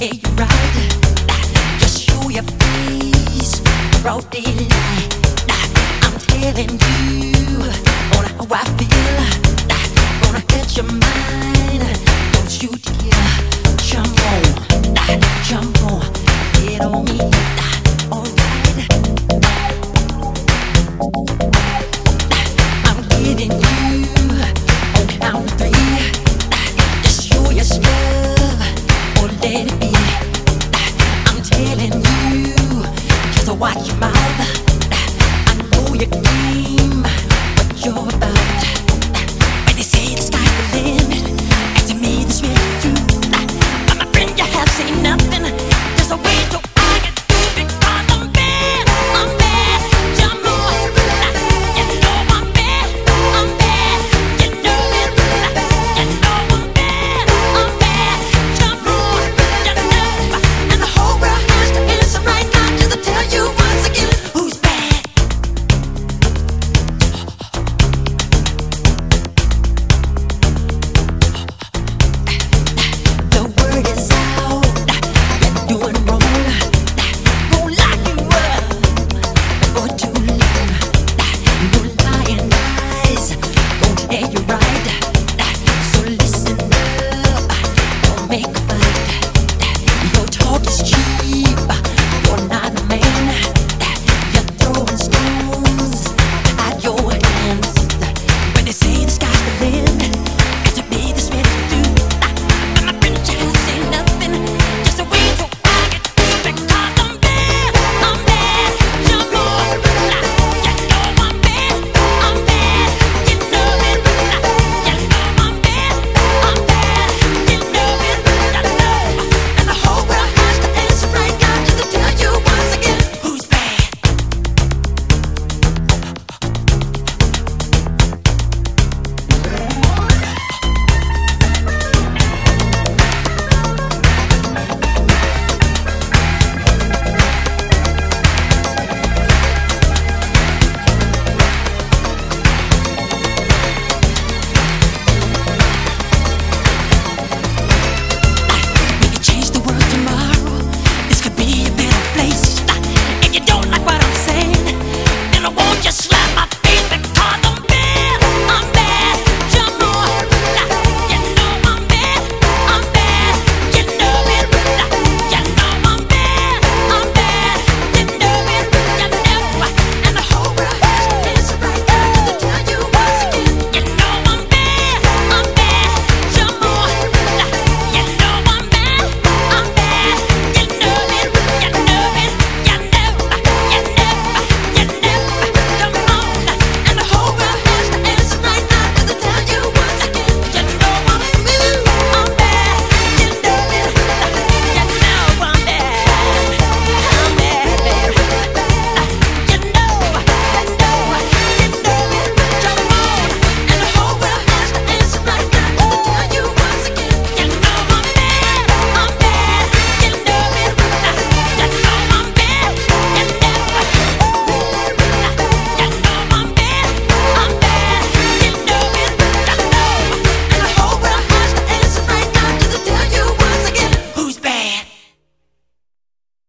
Hey, right. Just show your face. I'm telling you. watch your mouth.